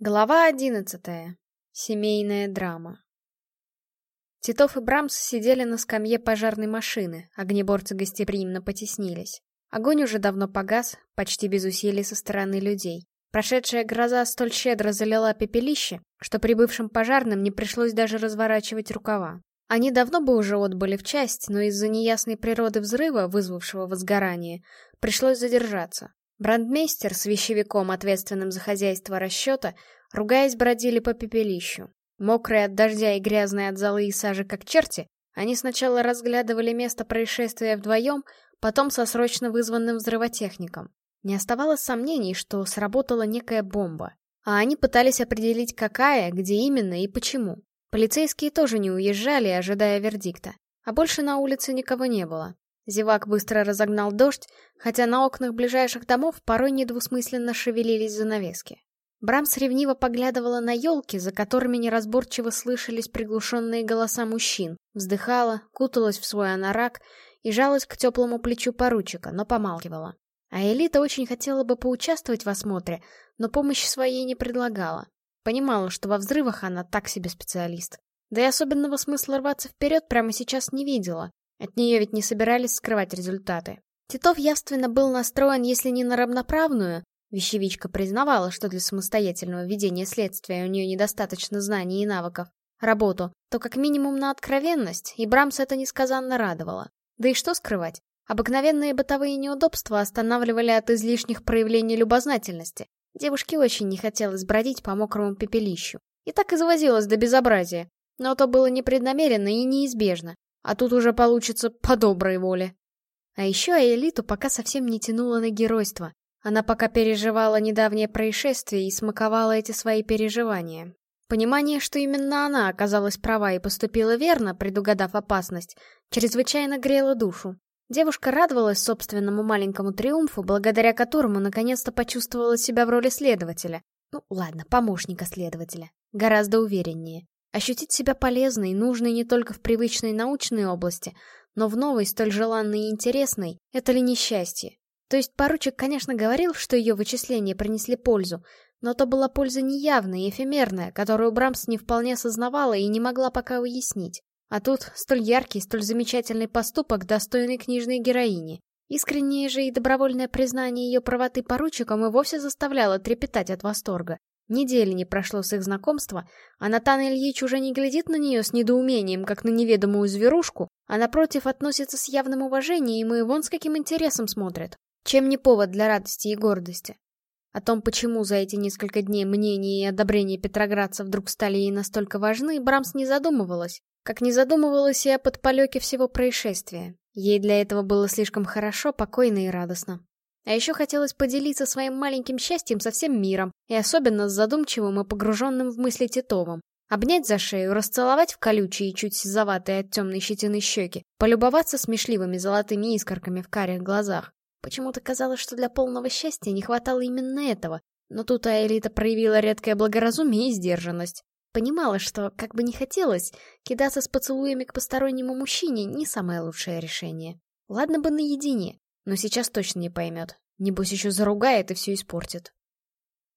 Глава одиннадцатая. Семейная драма. Титов и Брамс сидели на скамье пожарной машины, огнеборцы гостеприимно потеснились. Огонь уже давно погас, почти без усилий со стороны людей. Прошедшая гроза столь щедро залила пепелище, что прибывшим пожарным не пришлось даже разворачивать рукава. Они давно бы уже отбыли в часть, но из-за неясной природы взрыва, вызвавшего возгорание, пришлось задержаться. Брандмейстер с вещевиком, ответственным за хозяйство расчета, ругаясь, бродили по пепелищу. Мокрые от дождя и грязные от золы и сажи, как черти, они сначала разглядывали место происшествия вдвоем, потом со срочно вызванным взрывотехником. Не оставалось сомнений, что сработала некая бомба. А они пытались определить, какая, где именно и почему. Полицейские тоже не уезжали, ожидая вердикта. А больше на улице никого не было. Зевак быстро разогнал дождь, хотя на окнах ближайших домов порой недвусмысленно шевелились занавески. Брамс ревниво поглядывала на елки, за которыми неразборчиво слышались приглушенные голоса мужчин, вздыхала, куталась в свой анорак и жалась к теплому плечу поручика, но помалкивала. А Элита очень хотела бы поучаствовать в осмотре, но помощи своей не предлагала. Понимала, что во взрывах она так себе специалист. Да и особенного смысла рваться вперед прямо сейчас не видела. От нее ведь не собирались скрывать результаты. Титов явственно был настроен, если не на равноправную, вещевичка признавала, что для самостоятельного ведения следствия у нее недостаточно знаний и навыков, работу, то как минимум на откровенность, и Брамс это несказанно радовало. Да и что скрывать? Обыкновенные бытовые неудобства останавливали от излишних проявлений любознательности. Девушке очень не хотелось бродить по мокрому пепелищу. И так и завозилась до безобразия. Но то было непреднамеренно и неизбежно. А тут уже получится по доброй воле. А еще Аэлиту пока совсем не тянуло на геройство. Она пока переживала недавнее происшествие и смаковала эти свои переживания. Понимание, что именно она оказалась права и поступила верно, предугадав опасность, чрезвычайно грело душу. Девушка радовалась собственному маленькому триумфу, благодаря которому наконец-то почувствовала себя в роли следователя. Ну, ладно, помощника следователя. Гораздо увереннее. Ощутить себя полезной, нужной не только в привычной научной области, но в новой, столь желанной и интересной, это ли несчастье? То есть поручик, конечно, говорил, что ее вычисления принесли пользу, но то была польза неявная и эфемерная, которую Брамс не вполне осознавала и не могла пока уяснить. А тут столь яркий, столь замечательный поступок, достойный книжной героини. Искреннее же и добровольное признание ее правоты поручиком и вовсе заставляло трепетать от восторга. Недели не прошло с их знакомства, а Натан Ильич уже не глядит на нее с недоумением, как на неведомую зверушку, а напротив относится с явным уважением и вон с каким интересом смотрит. Чем не повод для радости и гордости? О том, почему за эти несколько дней мнения и одобрение Петроградца вдруг стали ей настолько важны, Брамс не задумывалась, как не задумывалась и о подпалеке всего происшествия. Ей для этого было слишком хорошо, покойно и радостно. А еще хотелось поделиться своим маленьким счастьем со всем миром, и особенно с задумчивым и погруженным в мысли Титовым. Обнять за шею, расцеловать в колючие и чуть сизоватые от темной щетины щеки, полюбоваться смешливыми золотыми искорками в карих глазах. Почему-то казалось, что для полного счастья не хватало именно этого, но тут Аэлита проявила редкое благоразумие и сдержанность. Понимала, что, как бы не хотелось, кидаться с поцелуями к постороннему мужчине не самое лучшее решение. Ладно бы наедине, но сейчас точно не поймет. Небось еще заругает и все испортит.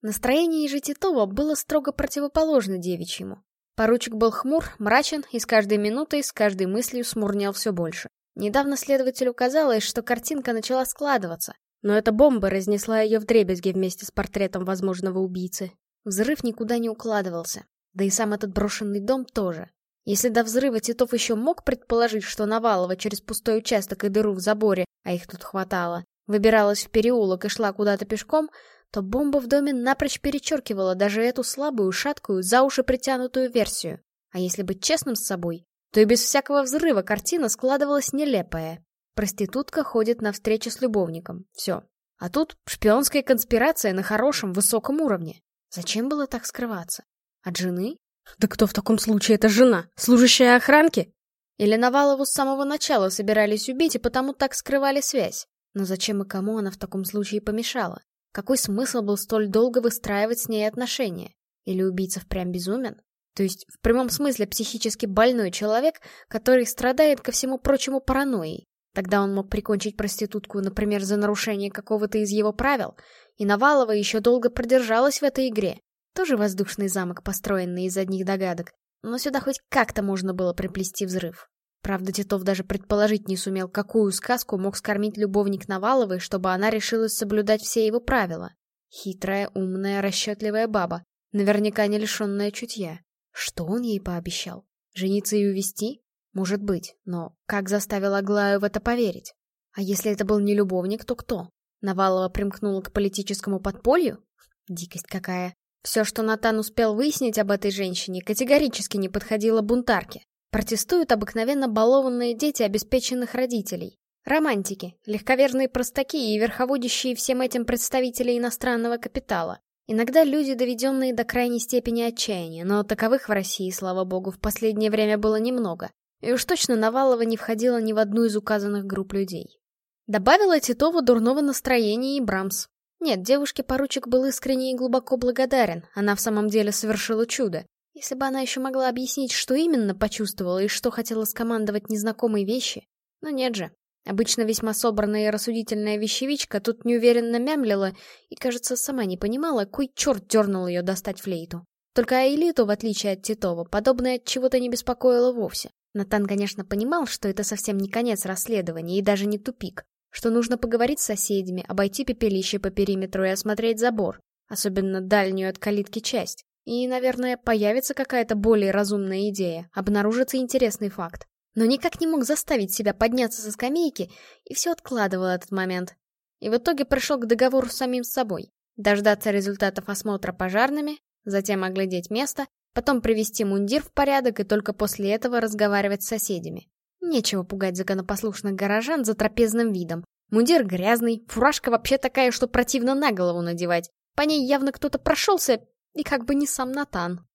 Настроение же Титова было строго противоположно девичьему. Поручик был хмур, мрачен и с каждой минутой, с каждой мыслью смурнел все больше. Недавно следователю казалось, что картинка начала складываться, но эта бомба разнесла ее в дребезги вместе с портретом возможного убийцы. Взрыв никуда не укладывался, да и сам этот брошенный дом тоже. Если до взрыва Титов еще мог предположить, что Навалова через пустой участок и дыру в заборе, а их тут хватало, выбиралась в переулок и шла куда-то пешком, то бомба в доме напрочь перечеркивала даже эту слабую, шаткую, за уши притянутую версию. А если быть честным с собой, то и без всякого взрыва картина складывалась нелепая. Проститутка ходит на встречи с любовником. Все. А тут шпионская конспирация на хорошем, высоком уровне. Зачем было так скрываться? От жены? Да кто в таком случае это жена? Служащая охранки? Или Навалову с самого начала собирались убить и потому так скрывали связь? Но зачем и кому она в таком случае помешала? Какой смысл был столь долго выстраивать с ней отношения? Или убийца впрямь безумен? То есть, в прямом смысле, психически больной человек, который страдает ко всему прочему паранойей. Тогда он мог прикончить проститутку, например, за нарушение какого-то из его правил, и Навалова еще долго продержалась в этой игре. Тоже воздушный замок, построенный из одних догадок, но сюда хоть как-то можно было приплести взрыв. Правда, Титов даже предположить не сумел, какую сказку мог скормить любовник Наваловой, чтобы она решилась соблюдать все его правила. Хитрая, умная, расчетливая баба, наверняка не лишенная чутья. Что он ей пообещал? Жениться и увести? Может быть, но как заставил Аглаю в это поверить? А если это был не любовник, то кто? Навалова примкнула к политическому подполью? Дикость какая. Все, что Натан успел выяснить об этой женщине, категорически не подходило бунтарке. Протестуют обыкновенно балованные дети обеспеченных родителей. Романтики, легковерные простаки и верховодящие всем этим представители иностранного капитала. Иногда люди, доведенные до крайней степени отчаяния, но таковых в России, слава богу, в последнее время было немного. И уж точно Навалова не входила ни в одну из указанных групп людей. Добавила Титова дурного настроения и Брамс. Нет, девушке поручик был искренне и глубоко благодарен, она в самом деле совершила чудо. Если бы она еще могла объяснить, что именно почувствовала и что хотела скомандовать незнакомой вещи. Но нет же. Обычно весьма собранная и рассудительная вещевичка тут неуверенно мямлила и, кажется, сама не понимала, кой черт дернул ее достать флейту. Только Аэлиту, в отличие от Титова, подобное от чего-то не беспокоило вовсе. Натан, конечно, понимал, что это совсем не конец расследования и даже не тупик, что нужно поговорить с соседями, обойти пепелище по периметру и осмотреть забор, особенно дальнюю от калитки часть. И, наверное, появится какая-то более разумная идея, обнаружится интересный факт. Но никак не мог заставить себя подняться со скамейки и все откладывал этот момент. И в итоге пришел к договору с самим собой. Дождаться результатов осмотра пожарными, затем оглядеть место, потом привести мундир в порядок и только после этого разговаривать с соседями. Нечего пугать законопослушных горожан за трапезным видом. Мундир грязный, фуражка вообще такая, что противно на голову надевать. По ней явно кто-то прошелся и как бы не сам Натан.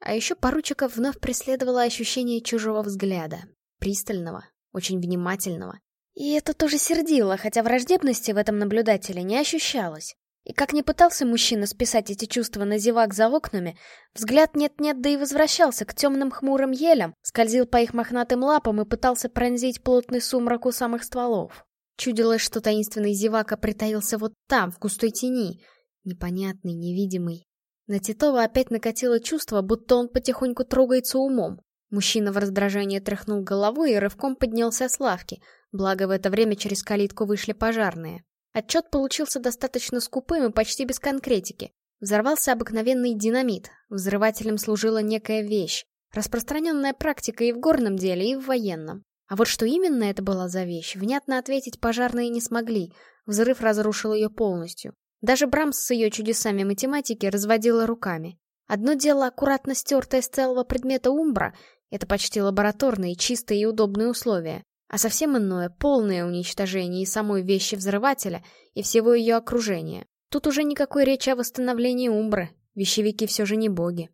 А еще поручиков вновь преследовало ощущение чужого взгляда. Пристального, очень внимательного. И это тоже сердило, хотя враждебности в этом наблюдателе не ощущалось. И как ни пытался мужчина списать эти чувства на зевак за окнами, взгляд нет-нет, да и возвращался к темным хмурым елям, скользил по их мохнатым лапам и пытался пронзить плотный сумрак у самых стволов. Чудилось, что таинственный зевака притаился вот там, в густой тени, непонятный, невидимый, на Титова опять накатило чувство, будто он потихоньку трогается умом. Мужчина в раздражении тряхнул головой и рывком поднялся с лавки, благо в это время через калитку вышли пожарные. Отчет получился достаточно скупым и почти без конкретики. Взорвался обыкновенный динамит, взрывателем служила некая вещь, распространенная практика и в горном деле, и в военном. А вот что именно это была за вещь, внятно ответить пожарные не смогли, взрыв разрушил ее полностью. Даже Брамс с ее чудесами математики разводила руками. Одно дело аккуратно стертое с целого предмета умбра, это почти лабораторные, чистые и удобные условия, а совсем иное — полное уничтожение и самой вещи взрывателя, и всего ее окружения. Тут уже никакой речи о восстановлении умбры, вещевики все же не боги.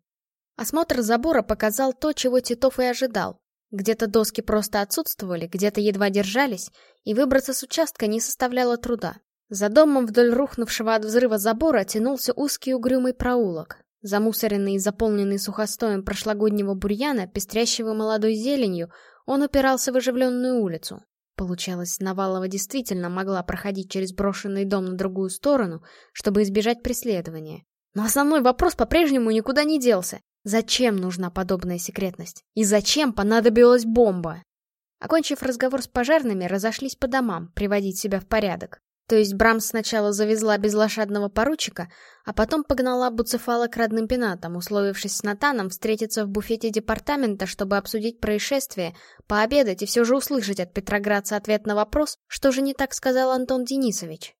Осмотр забора показал то, чего Титов и ожидал. Где-то доски просто отсутствовали, где-то едва держались, и выбраться с участка не составляло труда. За домом вдоль рухнувшего от взрыва забора тянулся узкий угрюмый проулок, замусоренный и заполненный сухостоем прошлогоднего бурьяна, пестрящего молодой зеленью, он упирался в оживленную улицу. Получалось, Навалова действительно могла проходить через брошенный дом на другую сторону, чтобы избежать преследования. Но основной вопрос по-прежнему никуда не делся. Зачем нужна подобная секретность? И зачем понадобилась бомба? Окончив разговор с пожарными, разошлись по домам, приводить себя в порядок. То есть Брамс сначала завезла безлошадного поручика, а потом погнала Буцефала к родным пенатам, условившись с Натаном встретиться в буфете департамента, чтобы обсудить происшествие, пообедать и все же услышать от Петроградца ответ на вопрос, что же не так сказал Антон Денисович.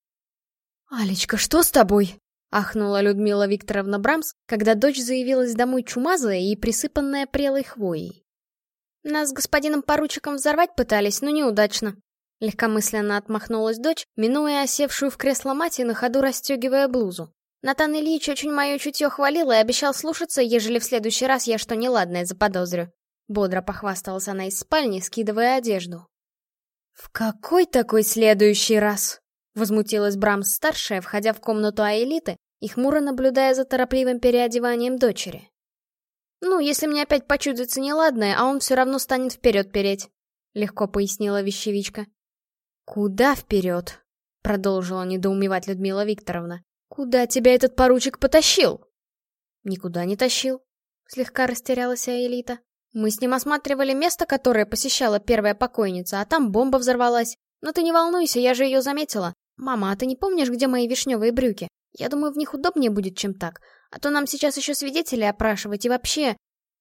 «Алечка, что с тобой?» — ахнула Людмила Викторовна Брамс, когда дочь заявилась домой чумазая и присыпанная прелой хвоей. «Нас с господином поручиком взорвать пытались, но неудачно», Легкомысленно отмахнулась дочь, минуя осевшую в кресло мать и на ходу расстегивая блузу. Натан Ильич очень мое чутье хвалил и обещал слушаться, ежели в следующий раз я что неладное заподозрю. Бодро похвасталась она из спальни, скидывая одежду. «В какой такой следующий раз?» Возмутилась Брамс-старшая, входя в комнату Аэлиты и хмуро наблюдая за торопливым переодеванием дочери. «Ну, если мне опять почудится неладное, а он все равно станет вперед переть», — легко пояснила вещевичка. «Куда вперед?» — продолжила недоумевать Людмила Викторовна. «Куда тебя этот поручик потащил?» Никуда не тащил. Слегка растерялась Аэлита. Мы с ним осматривали место, которое посещала первая покойница, а там бомба взорвалась. Но ты не волнуйся, я же ее заметила. Мама, а ты не помнишь, где мои вишневые брюки? Я думаю, в них удобнее будет, чем так. А то нам сейчас еще свидетелей опрашивать и вообще...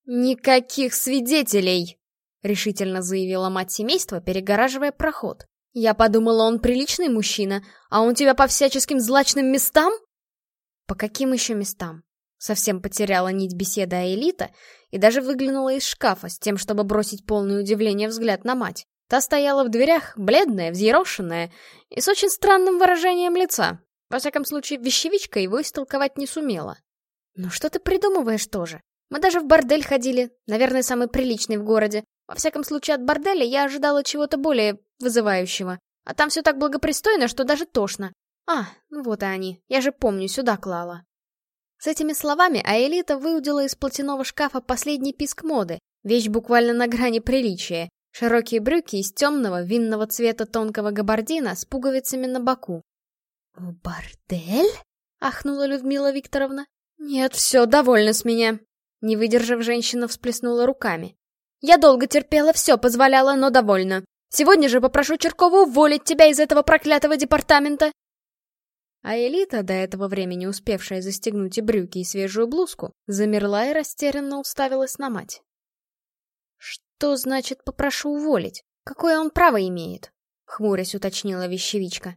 Никаких свидетелей! Решительно заявила мать семейства, перегораживая проход. Я подумала, он приличный мужчина, а он тебя по всяческим злачным местам? По каким еще местам? Совсем потеряла нить беседы Аэлита и даже выглянула из шкафа с тем, чтобы бросить полное удивление взгляд на мать. Та стояла в дверях, бледная, взъерошенная и с очень странным выражением лица. Во всяком случае, вещевичка его истолковать не сумела. «Ну что ты придумываешь тоже? Мы даже в бордель ходили, наверное, самый приличный в городе. Во всяком случае, от борделя я ожидала чего-то более вызывающего. А там все так благопристойно, что даже тошно. А, ну вот и они. Я же помню, сюда клала. С этими словами Аэлита выудила из платяного шкафа последний писк моды, вещь буквально на грани приличия. Широкие брюки из темного винного цвета тонкого габардина с пуговицами на боку. «В бордель?» — ахнула Людмила Викторовна. «Нет, все, довольно с меня». Не выдержав, женщина всплеснула руками. «Я долго терпела, все позволяла, но довольна. Сегодня же попрошу Черкову уволить тебя из этого проклятого департамента. А Элита, до этого времени успевшая застегнуть и брюки, и свежую блузку, замерла и растерянно уставилась на мать. «Что значит «попрошу уволить»? Какое он право имеет?» — хмурясь уточнила вещевичка.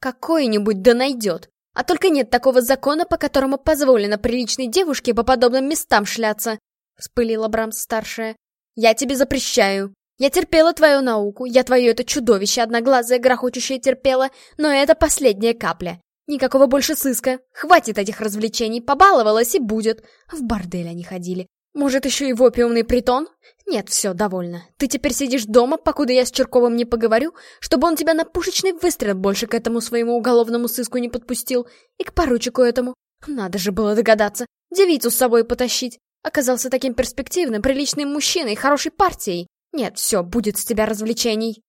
«Какое-нибудь да найдет! А только нет такого закона, по которому позволено приличной девушке по подобным местам шляться!» — вспылила Брамс-старшая. «Я тебе запрещаю! Я терпела твою науку, я твое это чудовище одноглазое грохочущее терпела, но это последняя капля. Никакого больше сыска. Хватит этих развлечений, побаловалась и будет. В бордель они ходили. Может, еще и в опиумный притон? Нет, все, довольно. Ты теперь сидишь дома, покуда я с Черковым не поговорю, чтобы он тебя на пушечный выстрел больше к этому своему уголовному сыску не подпустил. И к поручику этому. Надо же было догадаться. Девицу с собой потащить. Оказался таким перспективным, приличным мужчиной, хорошей партией. Нет, все, будет с тебя развлечений.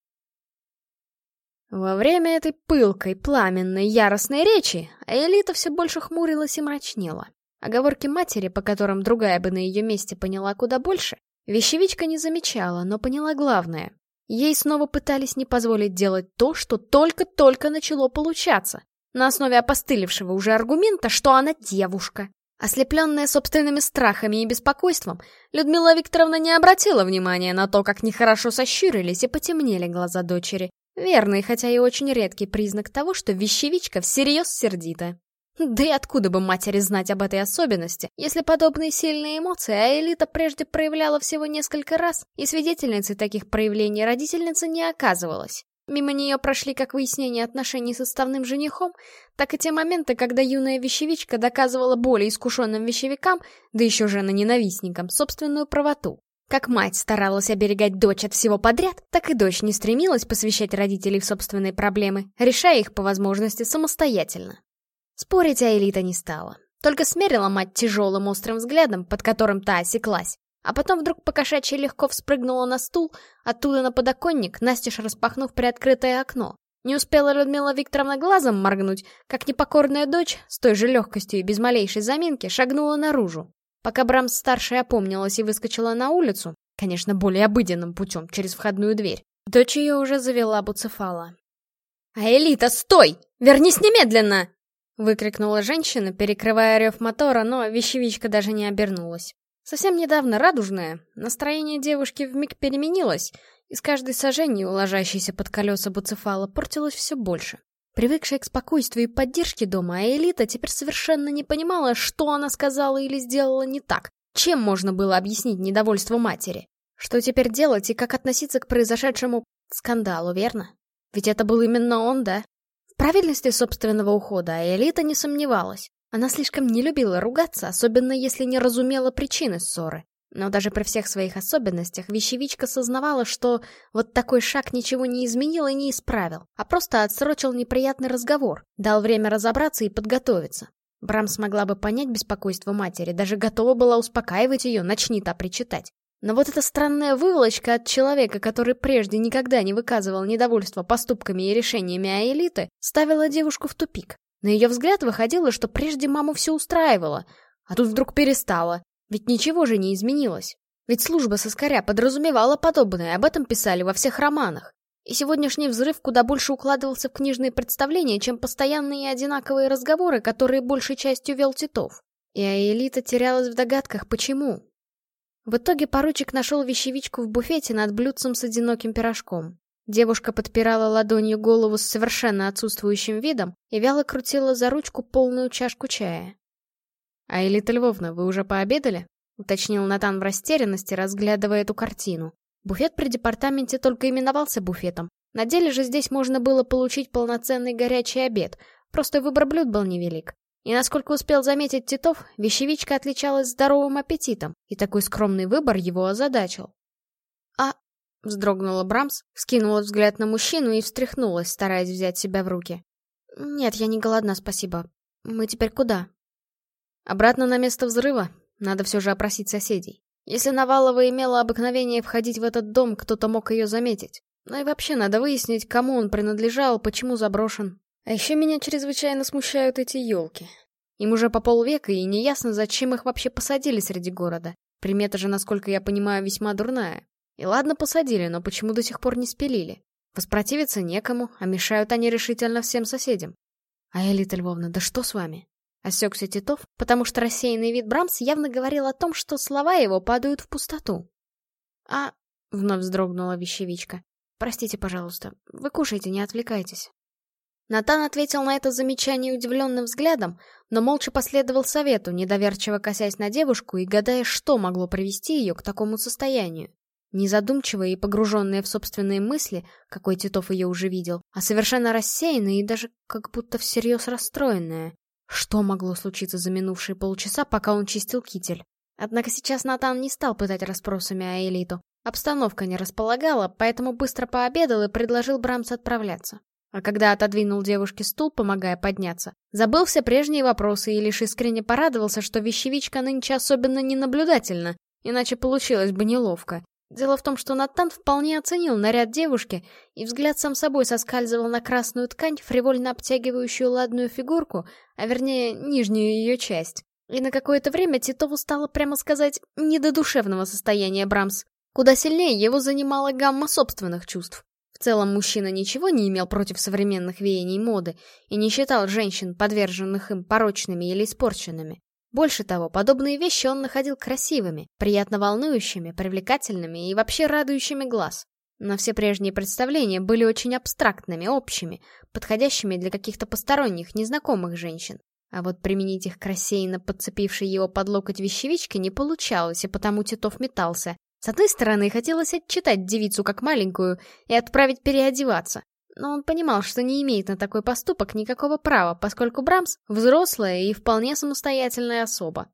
Во время этой пылкой, пламенной, яростной речи Элита все больше хмурилась и мрачнела. Оговорки матери, по которым другая бы на ее месте поняла куда больше, вещевичка не замечала, но поняла главное. Ей снова пытались не позволить делать то, что только-только начало получаться, на основе опостылевшего уже аргумента, что она девушка. Ослепленная собственными страхами и беспокойством, Людмила Викторовна не обратила внимания на то, как нехорошо сощурились и потемнели глаза дочери. Верный, хотя и очень редкий признак того, что вещевичка всерьез сердита. Да и откуда бы матери знать об этой особенности, если подобные сильные эмоции Аэлита прежде проявляла всего несколько раз, и свидетельницей таких проявлений родительница не оказывалась. Мимо нее прошли как выяснение отношений с составным женихом, так и те моменты, когда юная вещевичка доказывала более искушенным вещевикам, да еще жена-ненавистникам, собственную правоту. Как мать старалась оберегать дочь от всего подряд, так и дочь не стремилась посвящать родителей в собственные проблемы, решая их по возможности самостоятельно. Спорить Аэлита не стала, только смерила мать тяжелым острым взглядом, под которым та осеклась, а потом вдруг покошачьи легко вспрыгнула на стул, оттуда на подоконник, настежь распахнув приоткрытое окно. Не успела Людмила Викторовна глазом моргнуть, как непокорная дочь, с той же легкостью и без малейшей заминки, шагнула наружу. Пока Брамс-старшая опомнилась и выскочила на улицу, конечно, более обыденным путем, через входную дверь, дочь ее уже завела буцефала. «А Элита, стой! Вернись немедленно!» Выкрикнула женщина, перекрывая рев мотора, но вещевичка даже не обернулась. Совсем недавно радужное, настроение девушки вмиг переменилось, и с каждой сожжением, ложащейся под колеса буцефала, портилось все больше. Привыкшая к спокойствию и поддержке дома, Аэлита теперь совершенно не понимала, что она сказала или сделала не так, чем можно было объяснить недовольство матери. Что теперь делать и как относиться к произошедшему скандалу, верно? Ведь это был именно он, да? В правильности собственного ухода Аэлита не сомневалась. Она слишком не любила ругаться, особенно если не разумела причины ссоры. Но даже при всех своих особенностях вещевичка сознавала, что вот такой шаг ничего не изменил и не исправил, а просто отсрочил неприятный разговор, дал время разобраться и подготовиться. Брам смогла бы понять беспокойство матери, даже готова была успокаивать ее, начни та причитать. Но вот эта странная выволочка от человека, который прежде никогда не выказывал недовольства поступками и решениями Аэлиты, ставила девушку в тупик. На ее взгляд выходило, что прежде маму все устраивало, А тут вдруг перестала. Ведь ничего же не изменилось. Ведь служба соскоря подразумевала подобное, об этом писали во всех романах. И сегодняшний взрыв куда больше укладывался в книжные представления, чем постоянные и одинаковые разговоры, которые большей частью вел Титов. И Аэлита терялась в догадках, почему. В итоге поручик нашел вещевичку в буфете над блюдцем с одиноким пирожком. Девушка подпирала ладонью голову с совершенно отсутствующим видом и вяло крутила за ручку полную чашку чая. «А Элита Львовна, вы уже пообедали?» — уточнил Натан в растерянности, разглядывая эту картину. Буфет при департаменте только именовался буфетом. На деле же здесь можно было получить полноценный горячий обед, просто выбор блюд был невелик. И насколько успел заметить Титов, вещевичка отличалась здоровым аппетитом, и такой скромный выбор его озадачил. «А Вздрогнула Брамс, скинула взгляд на мужчину и встряхнулась, стараясь взять себя в руки. «Нет, я не голодна, спасибо. Мы теперь куда?» «Обратно на место взрыва. Надо все же опросить соседей. Если Навалова имела обыкновение входить в этот дом, кто-то мог ее заметить. Ну и вообще надо выяснить, кому он принадлежал, почему заброшен. А еще меня чрезвычайно смущают эти елки. Им уже по полвека, и неясно, зачем их вообще посадили среди города. Примета же, насколько я понимаю, весьма дурная. И ладно посадили, но почему до сих пор не спилили? Воспротивиться некому, а мешают они решительно всем соседям. А Элита Львовна, да что с вами? Осекся Титов, потому что рассеянный вид Брамс явно говорил о том, что слова его падают в пустоту. «А...» — вновь вздрогнула вещевичка. «Простите, пожалуйста. Вы кушайте, не отвлекайтесь». Натан ответил на это замечание удивленным взглядом, но молча последовал совету, недоверчиво косясь на девушку и гадая, что могло привести ее к такому состоянию. Незадумчивая и погруженная в собственные мысли, какой Титов ее уже видел, а совершенно рассеянная и даже как будто всерьез расстроенная. Что могло случиться за минувшие полчаса, пока он чистил китель? Однако сейчас Натан не стал пытать расспросами о Элиту. Обстановка не располагала, поэтому быстро пообедал и предложил Брамс отправляться. А когда отодвинул девушке стул, помогая подняться, забыл все прежние вопросы и лишь искренне порадовался, что вещевичка нынче особенно ненаблюдательна, иначе получилось бы неловко. Дело в том, что Натан вполне оценил наряд девушки, и взгляд сам собой соскальзывал на красную ткань, фривольно обтягивающую ладную фигурку, а вернее, нижнюю ее часть. И на какое-то время Титову стало, прямо сказать, не до душевного состояния Брамс. Куда сильнее его занимала гамма собственных чувств. В целом мужчина ничего не имел против современных веяний моды и не считал женщин, подверженных им порочными или испорченными. Больше того, подобные вещи он находил красивыми, приятно волнующими, привлекательными и вообще радующими глаз. Но все прежние представления были очень абстрактными, общими, подходящими для каких-то посторонних, незнакомых женщин. А вот применить их к рассеянно подцепившей его под локоть вещевичке не получалось, и потому Титов метался. С одной стороны, хотелось отчитать девицу как маленькую и отправить переодеваться, но он понимал, что не имеет на такой поступок никакого права, поскольку Брамс — взрослая и вполне самостоятельная особа.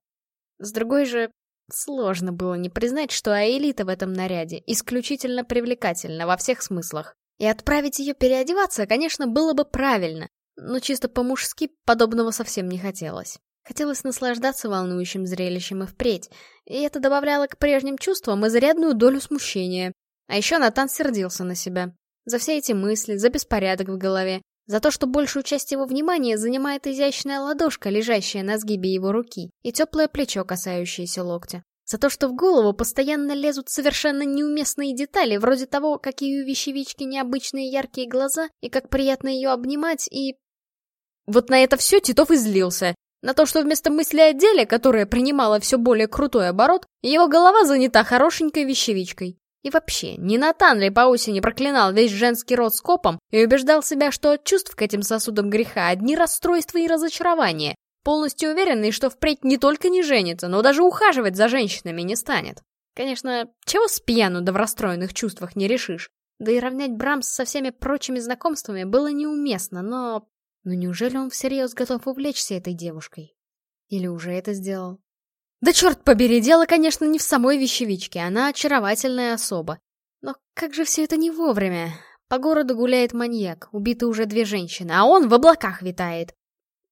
С другой же, сложно было не признать, что Аэлита в этом наряде исключительно привлекательна во всех смыслах. И отправить ее переодеваться, конечно, было бы правильно, но чисто по-мужски подобного совсем не хотелось. Хотелось наслаждаться волнующим зрелищем и впредь, и это добавляло к прежним чувствам изрядную долю смущения. А еще Натан сердился на себя. За все эти мысли, за беспорядок в голове, за то, что большую часть его внимания занимает изящная ладошка, лежащая на сгибе его руки, и теплое плечо, касающееся локтя. За то, что в голову постоянно лезут совершенно неуместные детали, вроде того, какие у вещевички необычные яркие глаза, и как приятно ее обнимать, и... Вот на это все Титов излился. На то, что вместо мысли о деле, которая принимала все более крутой оборот, его голова занята хорошенькой вещевичкой. И вообще, не Натан ли по осени проклинал весь женский род скопом и убеждал себя, что от чувств к этим сосудам греха одни расстройства и разочарования, полностью уверенный, что впредь не только не женится, но даже ухаживать за женщинами не станет. Конечно, чего с пьяну да в расстроенных чувствах не решишь. Да и равнять Брамс со всеми прочими знакомствами было неуместно, но... Но неужели он всерьез готов увлечься этой девушкой? Или уже это сделал? Да черт побери, дело, конечно, не в самой вещевичке, она очаровательная особа. Но как же все это не вовремя? По городу гуляет маньяк, убиты уже две женщины, а он в облаках витает.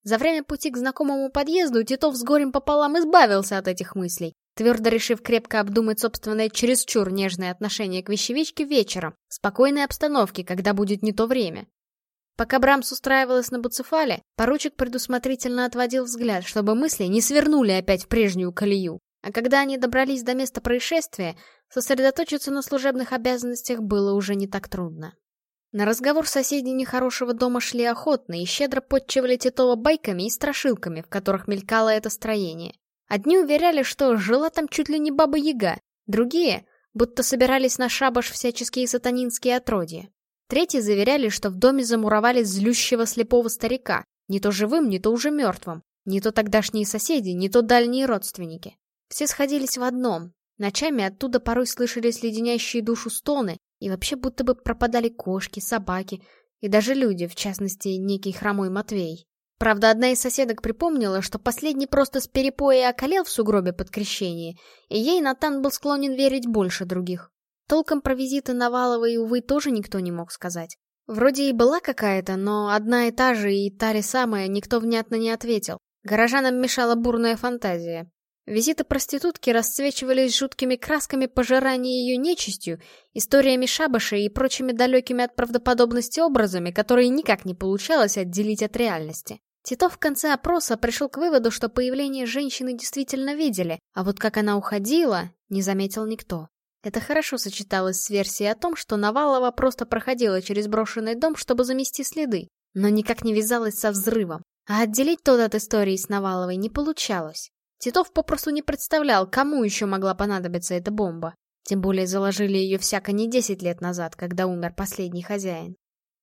За время пути к знакомому подъезду Титов с горем пополам избавился от этих мыслей, твердо решив крепко обдумать собственное чересчур нежное отношение к вещевичке вечером, в спокойной обстановке, когда будет не то время. Пока Брамс устраивалась на Буцефале, поручик предусмотрительно отводил взгляд, чтобы мысли не свернули опять в прежнюю колею. А когда они добрались до места происшествия, сосредоточиться на служебных обязанностях было уже не так трудно. На разговор соседи нехорошего дома шли охотно и щедро подчивали Титова байками и страшилками, в которых мелькало это строение. Одни уверяли, что жила там чуть ли не баба-яга, другие — будто собирались на шабаш всяческие сатанинские отродья. Третьи заверяли, что в доме замуровали злющего слепого старика, не то живым, не то уже мертвым, не то тогдашние соседи, не то дальние родственники. Все сходились в одном. Ночами оттуда порой слышались леденящие душу стоны, и вообще будто бы пропадали кошки, собаки и даже люди, в частности, некий хромой Матвей. Правда, одна из соседок припомнила, что последний просто с перепоя околел в сугробе под крещение, и ей Натан был склонен верить больше других. Толком про визиты Наваловой, увы, тоже никто не мог сказать. Вроде и была какая-то, но одна и та же и та ли самая никто внятно не ответил. Горожанам мешала бурная фантазия. Визиты проститутки расцвечивались жуткими красками пожирания ее нечистью, историями шабаша и прочими далекими от правдоподобности образами, которые никак не получалось отделить от реальности. Титов в конце опроса пришел к выводу, что появление женщины действительно видели, а вот как она уходила, не заметил никто. Это хорошо сочеталось с версией о том, что Навалова просто проходила через брошенный дом, чтобы замести следы, но никак не вязалось со взрывом. А отделить тот от истории с Наваловой не получалось. Титов попросту не представлял, кому еще могла понадобиться эта бомба. Тем более заложили ее всяко не 10 лет назад, когда умер последний хозяин.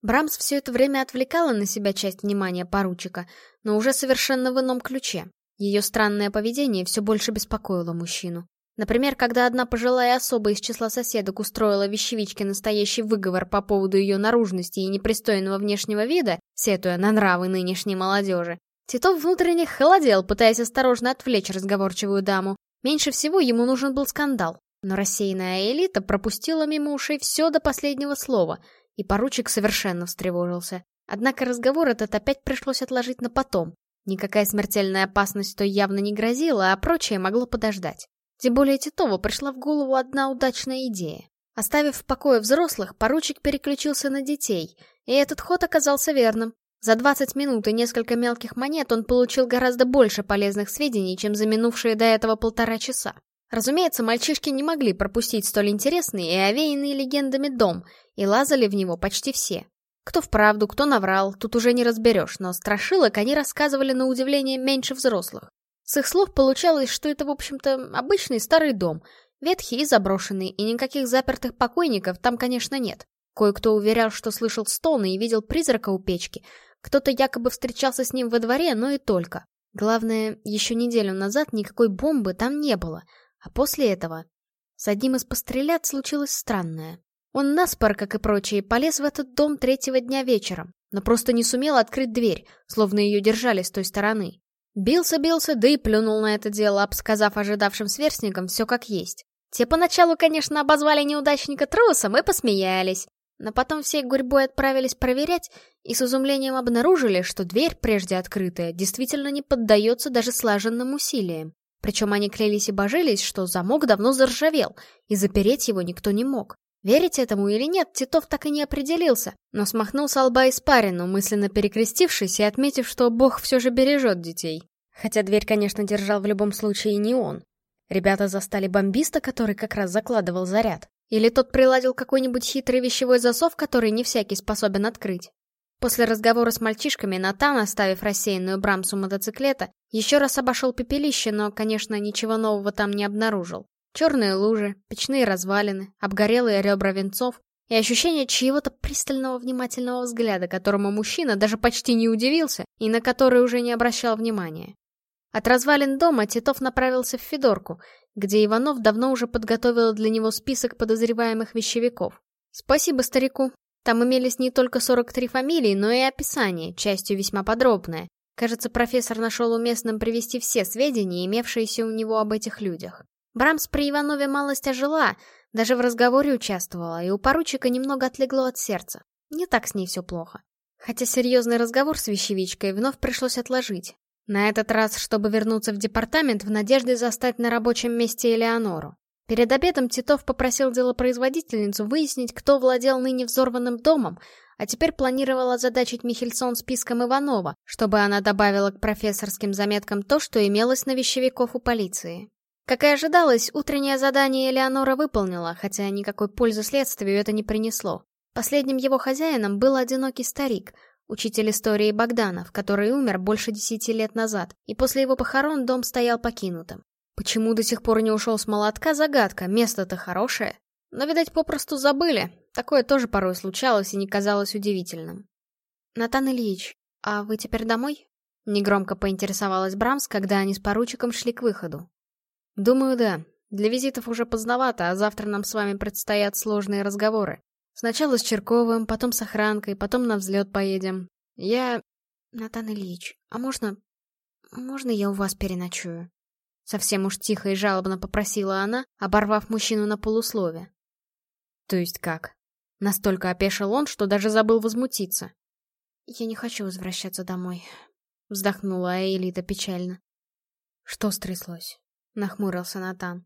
Брамс все это время отвлекала на себя часть внимания поручика, но уже совершенно в ином ключе. Ее странное поведение все больше беспокоило мужчину. Например, когда одна пожилая особа из числа соседок устроила вещевичке настоящий выговор по поводу ее наружности и непристойного внешнего вида, сетуя на нравы нынешней молодежи, Титов внутренне холодел, пытаясь осторожно отвлечь разговорчивую даму. Меньше всего ему нужен был скандал. Но рассеянная элита пропустила мимо ушей все до последнего слова, и поручик совершенно встревожился. Однако разговор этот опять пришлось отложить на потом. Никакая смертельная опасность то явно не грозила, а прочее могло подождать. Тем более Титову пришла в голову одна удачная идея. Оставив в покое взрослых, поручик переключился на детей, и этот ход оказался верным. За 20 минут и несколько мелких монет он получил гораздо больше полезных сведений, чем за минувшие до этого полтора часа. Разумеется, мальчишки не могли пропустить столь интересный и овеянный легендами дом, и лазали в него почти все. Кто вправду, кто наврал, тут уже не разберешь, но страшилок они рассказывали на удивление меньше взрослых. С их слов получалось, что это, в общем-то, обычный старый дом, ветхий и заброшенный, и никаких запертых покойников там, конечно, нет. Кое-кто уверял, что слышал стоны и видел призрака у печки, кто-то якобы встречался с ним во дворе, но и только. Главное, еще неделю назад никакой бомбы там не было, а после этого... С одним из пострелят случилось странное. Он наспор, как и прочие, полез в этот дом третьего дня вечером, но просто не сумел открыть дверь, словно ее держали с той стороны. Бился-бился, да и плюнул на это дело, обсказав ожидавшим сверстникам все как есть. Те поначалу, конечно, обозвали неудачника трусом и посмеялись, но потом всей гурьбой отправились проверять и с изумлением обнаружили, что дверь, прежде открытая, действительно не поддается даже слаженным усилиям. Причем они клялись и божились, что замок давно заржавел, и запереть его никто не мог. Верить этому или нет, Титов так и не определился, но смахнул с лба испарину, мысленно перекрестившись и отметив, что Бог все же бережет детей. Хотя дверь, конечно, держал в любом случае не он. Ребята застали бомбиста, который как раз закладывал заряд. Или тот приладил какой-нибудь хитрый вещевой засов, который не всякий способен открыть. После разговора с мальчишками Натан, оставив рассеянную брамсу мотоциклета, еще раз обошел пепелище, но, конечно, ничего нового там не обнаружил. Черные лужи, печные развалины, обгорелые ребра венцов и ощущение чьего-то пристального внимательного взгляда, которому мужчина даже почти не удивился и на который уже не обращал внимания. От развалин дома Титов направился в Федорку, где Иванов давно уже подготовил для него список подозреваемых вещевиков. Спасибо старику. Там имелись не только 43 фамилии, но и описание, частью весьма подробное. Кажется, профессор нашел уместным привести все сведения, имевшиеся у него об этих людях. Брамс при Иванове малость ожила, даже в разговоре участвовала, и у поручика немного отлегло от сердца. Не так с ней все плохо. Хотя серьезный разговор с вещевичкой вновь пришлось отложить. На этот раз, чтобы вернуться в департамент в надежде застать на рабочем месте Элеонору. Перед обедом Титов попросил делопроизводительницу выяснить, кто владел ныне взорванным домом, а теперь планировал озадачить Михельсон списком Иванова, чтобы она добавила к профессорским заметкам то, что имелось на вещевиков у полиции. Как и ожидалось, утреннее задание Элеонора выполнила, хотя никакой пользы следствию это не принесло. Последним его хозяином был одинокий старик, учитель истории Богданов, который умер больше десяти лет назад, и после его похорон дом стоял покинутым. Почему до сих пор не ушел с молотка, загадка, место-то хорошее. Но, видать, попросту забыли. Такое тоже порой случалось и не казалось удивительным. «Натан Ильич, а вы теперь домой?» Негромко поинтересовалась Брамс, когда они с поручиком шли к выходу. «Думаю, да. Для визитов уже поздновато, а завтра нам с вами предстоят сложные разговоры. Сначала с Черковым, потом с охранкой, потом на взлет поедем. Я... Натан Ильич, а можно... Можно я у вас переночую?» Совсем уж тихо и жалобно попросила она, оборвав мужчину на полуслове. То есть как? Настолько опешил он, что даже забыл возмутиться. «Я не хочу возвращаться домой», — вздохнула Аэлита печально. «Что стряслось?» — нахмурился Натан.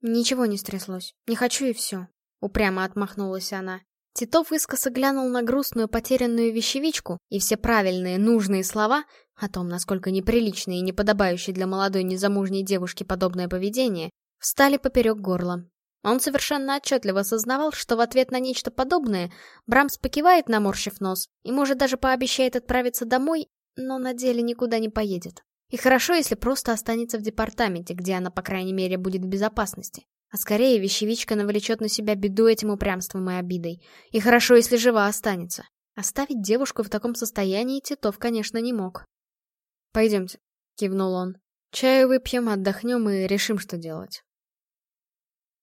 «Ничего не стряслось. Не хочу и все», — упрямо отмахнулась она. Титов искоса глянул на грустную потерянную вещевичку, и все правильные, нужные слова о том, насколько неприличное и неподобающее для молодой незамужней девушки подобное поведение, встали поперек горла. Он совершенно отчетливо осознавал, что в ответ на нечто подобное Брамс покивает, наморщив нос, и может даже пообещает отправиться домой, но на деле никуда не поедет. И хорошо, если просто останется в департаменте, где она, по крайней мере, будет в безопасности. А скорее вещевичка навлечет на себя беду этим упрямством и обидой. И хорошо, если жива останется. Оставить девушку в таком состоянии Титов, конечно, не мог. «Пойдемте», — кивнул он. «Чаю выпьем, отдохнем и решим, что делать».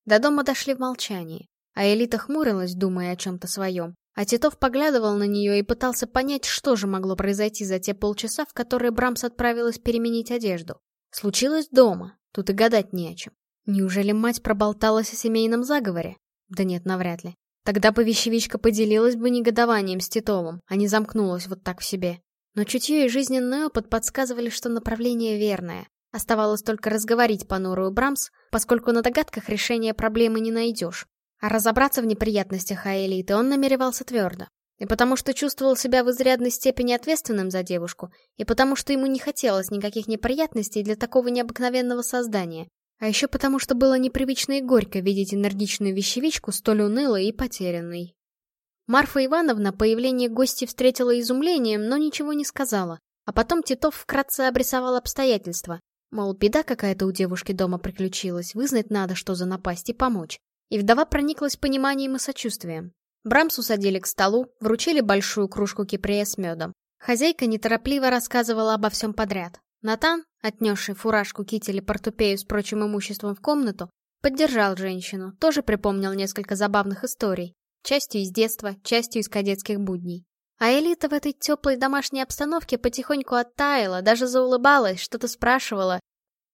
До дома дошли в молчании, а Элита хмурилась, думая о чем-то своем, а Титов поглядывал на нее и пытался понять, что же могло произойти за те полчаса, в которые Брамс отправилась переменить одежду. Случилось дома, тут и гадать не о чем. Неужели мать проболталась о семейном заговоре? Да нет, навряд ли. Тогда бы вещевичка поделилась бы негодованием с Титовым, а не замкнулась вот так в себе. Но чутье и жизненный опыт подсказывали, что направление верное. Оставалось только разговорить понурую Брамс, поскольку на догадках решения проблемы не найдешь. А разобраться в неприятностях Аэлиты он намеревался твердо. И потому что чувствовал себя в изрядной степени ответственным за девушку, и потому что ему не хотелось никаких неприятностей для такого необыкновенного создания, а еще потому что было непривычно и горько видеть энергичную вещевичку столь унылой и потерянной. Марфа Ивановна появление гостей встретила изумлением, но ничего не сказала, а потом Титов вкратце обрисовал обстоятельства, Мол, беда какая-то у девушки дома приключилась, вызнать надо, что за напасть, и помочь. И вдова прониклась пониманием и сочувствием. Брамс усадили к столу, вручили большую кружку кипрея с медом. Хозяйка неторопливо рассказывала обо всем подряд. Натан, отнесший фуражку, китель и портупею с прочим имуществом в комнату, поддержал женщину, тоже припомнил несколько забавных историй. Частью из детства, частью из кадетских будней. А Элита в этой теплой домашней обстановке потихоньку оттаяла, даже заулыбалась, что-то спрашивала,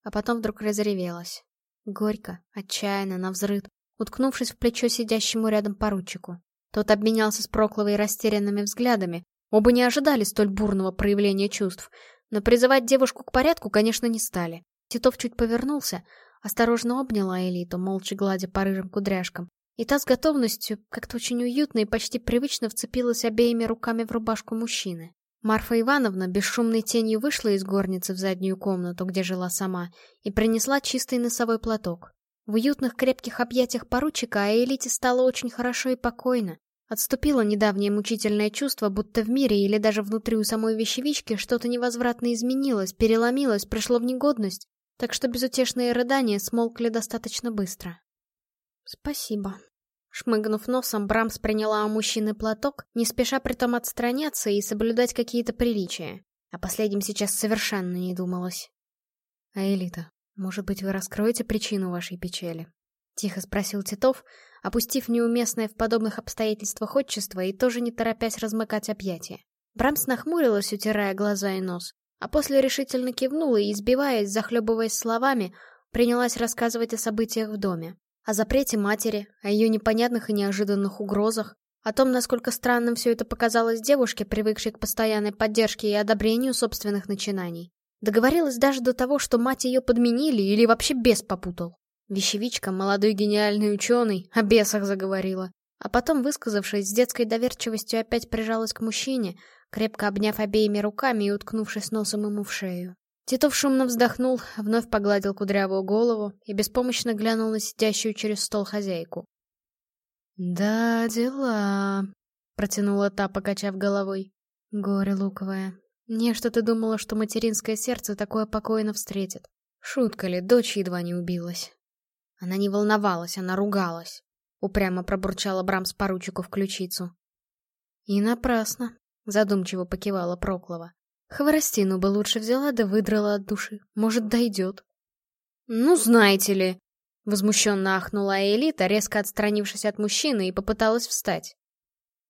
а потом вдруг разревелась. Горько, отчаянно, навзрыд, уткнувшись в плечо сидящему рядом поручику. Тот обменялся с Прокловой растерянными взглядами. Оба не ожидали столь бурного проявления чувств, но призывать девушку к порядку, конечно, не стали. Титов чуть повернулся, осторожно обняла Элиту, молча гладя по рыжим кудряшкам, и та с готовностью, как-то очень уютно и почти привычно вцепилась обеими руками в рубашку мужчины. Марфа Ивановна бесшумной тенью вышла из горницы в заднюю комнату, где жила сама, и принесла чистый носовой платок. В уютных крепких объятиях поручика Аэлите стало очень хорошо и покойно. Отступило недавнее мучительное чувство, будто в мире или даже внутри у самой вещевички что-то невозвратно изменилось, переломилось, пришло в негодность, так что безутешные рыдания смолкли достаточно быстро. «Спасибо». Шмыгнув носом, Брамс приняла у мужчины платок, не спеша притом отстраняться и соблюдать какие-то приличия. О последнем сейчас совершенно не думалось. «А Элита, может быть, вы раскроете причину вашей печали?» — тихо спросил Титов, опустив неуместное в подобных обстоятельствах отчество и тоже не торопясь размыкать объятия. Брамс нахмурилась, утирая глаза и нос, а после решительно кивнула и, избиваясь, захлебываясь словами, принялась рассказывать о событиях в доме. О запрете матери, о ее непонятных и неожиданных угрозах, о том, насколько странным все это показалось девушке, привыкшей к постоянной поддержке и одобрению собственных начинаний. Договорилась даже до того, что мать ее подменили или вообще бес попутал. Вещевичка, молодой гениальный ученый, о бесах заговорила. А потом, высказавшись с детской доверчивостью, опять прижалась к мужчине, крепко обняв обеими руками и уткнувшись носом ему в шею. Титов шумно вздохнул, вновь погладил кудрявую голову и беспомощно глянул на сидящую через стол хозяйку. «Да, дела», — протянула та, покачав головой. «Горе луковое. Не что ты думала, что материнское сердце такое покойно встретит. Шутка ли, дочь едва не убилась». Она не волновалась, она ругалась. Упрямо пробурчала Брамс поручику в ключицу. И напрасно, задумчиво покивала Проклова. Хворостину бы лучше взяла да выдрала от души. Может, дойдет. Ну, знаете ли, возмущенно ахнула Аэлита, резко отстранившись от мужчины, и попыталась встать.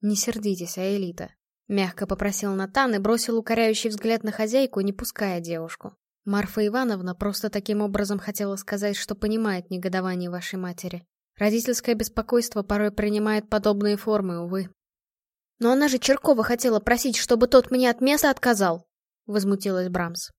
Не сердитесь, Аэлита. Мягко попросил Натан и бросил укоряющий взгляд на хозяйку, не пуская девушку. Марфа Ивановна просто таким образом хотела сказать, что понимает негодование вашей матери. Родительское беспокойство порой принимает подобные формы, увы. «Но она же Черкова хотела просить, чтобы тот мне от места отказал!» — возмутилась Брамс.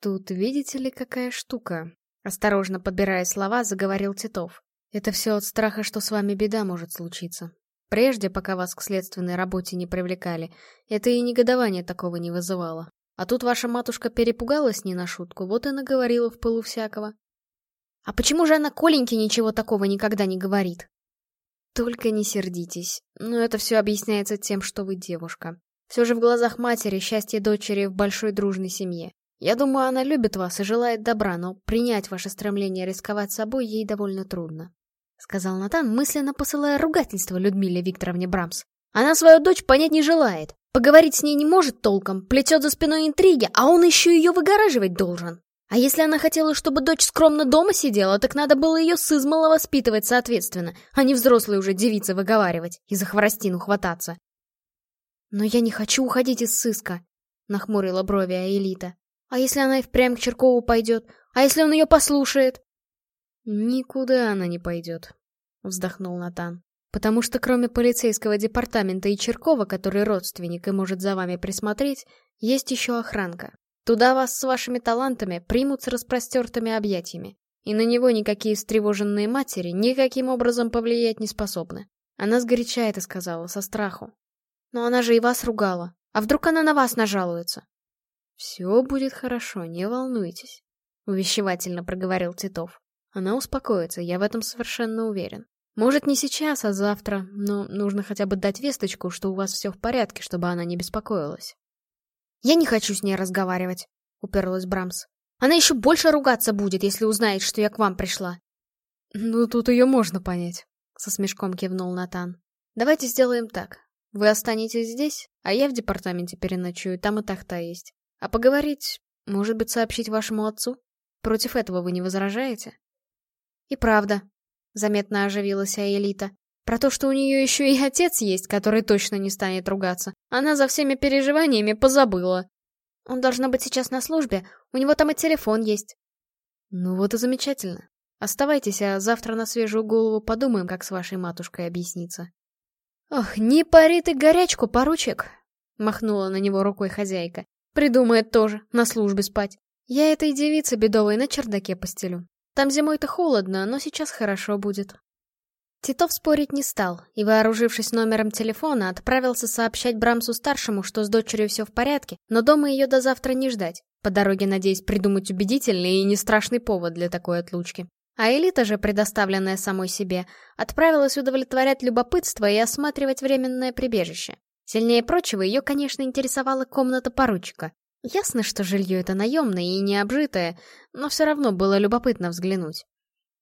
«Тут видите ли, какая штука?» Осторожно подбирая слова, заговорил Титов. «Это все от страха, что с вами беда может случиться. Прежде, пока вас к следственной работе не привлекали, это и негодование такого не вызывало. А тут ваша матушка перепугалась не на шутку, вот и наговорила в пылу всякого. А почему же она Коленьке ничего такого никогда не говорит? Только не сердитесь, но это все объясняется тем, что вы девушка. Все же в глазах матери счастье дочери в большой дружной семье. Я думаю, она любит вас и желает добра, но принять ваше стремление рисковать собой ей довольно трудно. Сказал Натан, мысленно посылая ругательство Людмиле Викторовне Брамс. Она свою дочь понять не желает. Поговорить с ней не может толком, плетет за спиной интриги, а он еще ее выгораживать должен. А если она хотела, чтобы дочь скромно дома сидела, так надо было ее с измала воспитывать соответственно, а не взрослой уже девице выговаривать и за хворостину хвататься. «Но я не хочу уходить из сыска», — нахмурила брови Аэлита. «А если она и впрямь к Черкову пойдет? А если он ее послушает?» «Никуда она не пойдет», — вздохнул Натан. «Потому что кроме полицейского департамента и Черкова, который родственник и может за вами присмотреть, есть еще охранка. Туда вас с вашими талантами примут с распростертыми объятиями. И на него никакие встревоженные матери никаким образом повлиять не способны. Она сгоряча это сказала, со страху. Но она же и вас ругала. А вдруг она на вас нажалуется? Все будет хорошо, не волнуйтесь, — увещевательно проговорил Титов. Она успокоится, я в этом совершенно уверен. Может, не сейчас, а завтра, но нужно хотя бы дать весточку, что у вас все в порядке, чтобы она не беспокоилась. «Я не хочу с ней разговаривать», — уперлась Брамс. «Она еще больше ругаться будет, если узнает, что я к вам пришла». «Ну, тут ее можно понять», — со смешком кивнул Натан. «Давайте сделаем так. Вы останетесь здесь, а я в департаменте переночую, там и тахта есть. А поговорить, может быть, сообщить вашему отцу? Против этого вы не возражаете?» «И правда», — заметно оживилась Аэлита. Про то, что у нее еще и отец есть, который точно не станет ругаться. Она за всеми переживаниями позабыла. Он должно быть сейчас на службе, у него там и телефон есть. Ну вот и замечательно. Оставайтесь, а завтра на свежую голову подумаем, как с вашей матушкой объясниться. Ох, не пари ты горячку, поручик! Махнула на него рукой хозяйка. Придумает тоже, на службе спать. Я этой девице бедовой на чердаке постелю. Там зимой-то холодно, но сейчас хорошо будет. Титов спорить не стал, и, вооружившись номером телефона, отправился сообщать Брамсу-старшему, что с дочерью все в порядке, но дома ее до завтра не ждать, по дороге надеясь придумать убедительный и не страшный повод для такой отлучки. А Элита же, предоставленная самой себе, отправилась удовлетворять любопытство и осматривать временное прибежище. Сильнее прочего, ее, конечно, интересовала комната поручика. Ясно, что жилье это наемное и необжитое, но все равно было любопытно взглянуть.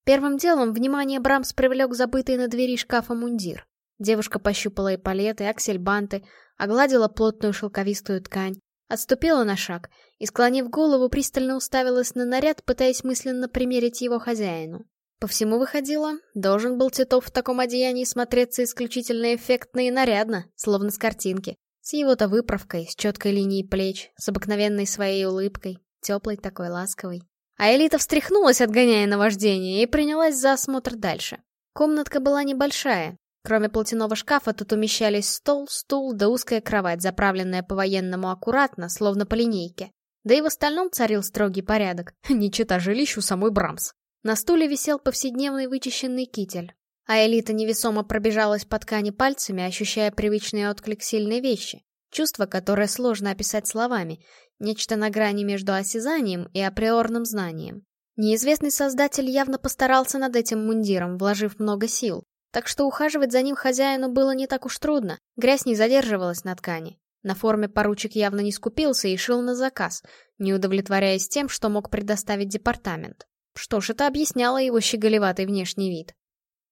Первым делом внимание Брамс привлек забытый на двери шкафа мундир. Девушка пощупала эполеты, аксельбанты, огладила плотную шелковистую ткань, отступила на шаг и, склонив голову, пристально уставилась на наряд, пытаясь мысленно примерить его хозяину. По всему выходило, должен был Титов в таком одеянии смотреться исключительно эффектно и нарядно, словно с картинки. С его-то выправкой, с четкой линией плеч, с обыкновенной своей улыбкой, теплой такой, ласковой. А Элита встряхнулась, отгоняя наваждение, и принялась за осмотр дальше. Комнатка была небольшая. Кроме платяного шкафа тут умещались стол, стул да узкая кровать, заправленная по-военному аккуратно, словно по линейке. Да и в остальном царил строгий порядок, не чита жилищу самой Брамс. На стуле висел повседневный вычищенный китель, а Элита невесомо пробежалась по ткани пальцами, ощущая привычный отклик сильной вещи. Чувство, которое сложно описать словами, нечто на грани между осязанием и априорным знанием. Неизвестный создатель явно постарался над этим мундиром, вложив много сил. Так что ухаживать за ним хозяину было не так уж трудно, грязь не задерживалась на ткани. На форме поручик явно не скупился и шил на заказ, не удовлетворяясь тем, что мог предоставить департамент. Что ж, это объясняло его щеголеватый внешний вид.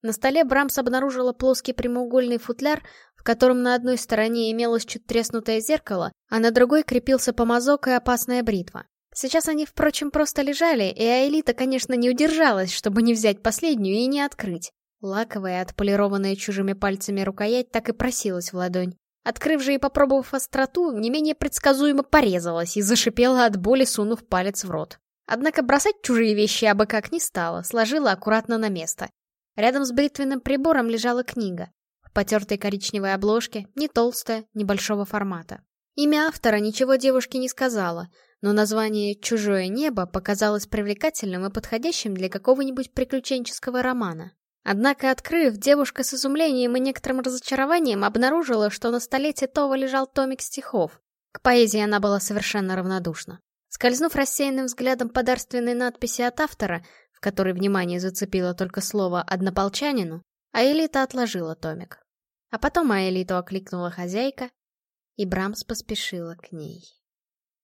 На столе Брамс обнаружила плоский прямоугольный футляр, в котором на одной стороне имелось чуть треснутое зеркало, а на другой крепился помазок и опасная бритва. Сейчас они, впрочем, просто лежали, и Аэлита, конечно, не удержалась, чтобы не взять последнюю и не открыть. Лаковая, отполированная чужими пальцами рукоять так и просилась в ладонь. Открыв же и попробовав остроту, не менее предсказуемо порезалась и зашипела от боли, сунув палец в рот. Однако бросать чужие вещи абы как не стала, сложила аккуратно на место. Рядом с бритвенным прибором лежала книга. В потертой коричневой обложке, не толстая, небольшого формата. Имя автора ничего девушке не сказала, но название «Чужое небо» показалось привлекательным и подходящим для какого-нибудь приключенческого романа. Однако, открыв, девушка с изумлением и некоторым разочарованием обнаружила, что на столе Титова лежал томик стихов. К поэзии она была совершенно равнодушна. Скользнув рассеянным взглядом по дарственной надписи от автора, в которой внимание зацепило только слово «однополчанину», Аэлита отложила томик. А потом Аэлиту окликнула хозяйка, и Брамс поспешила к ней.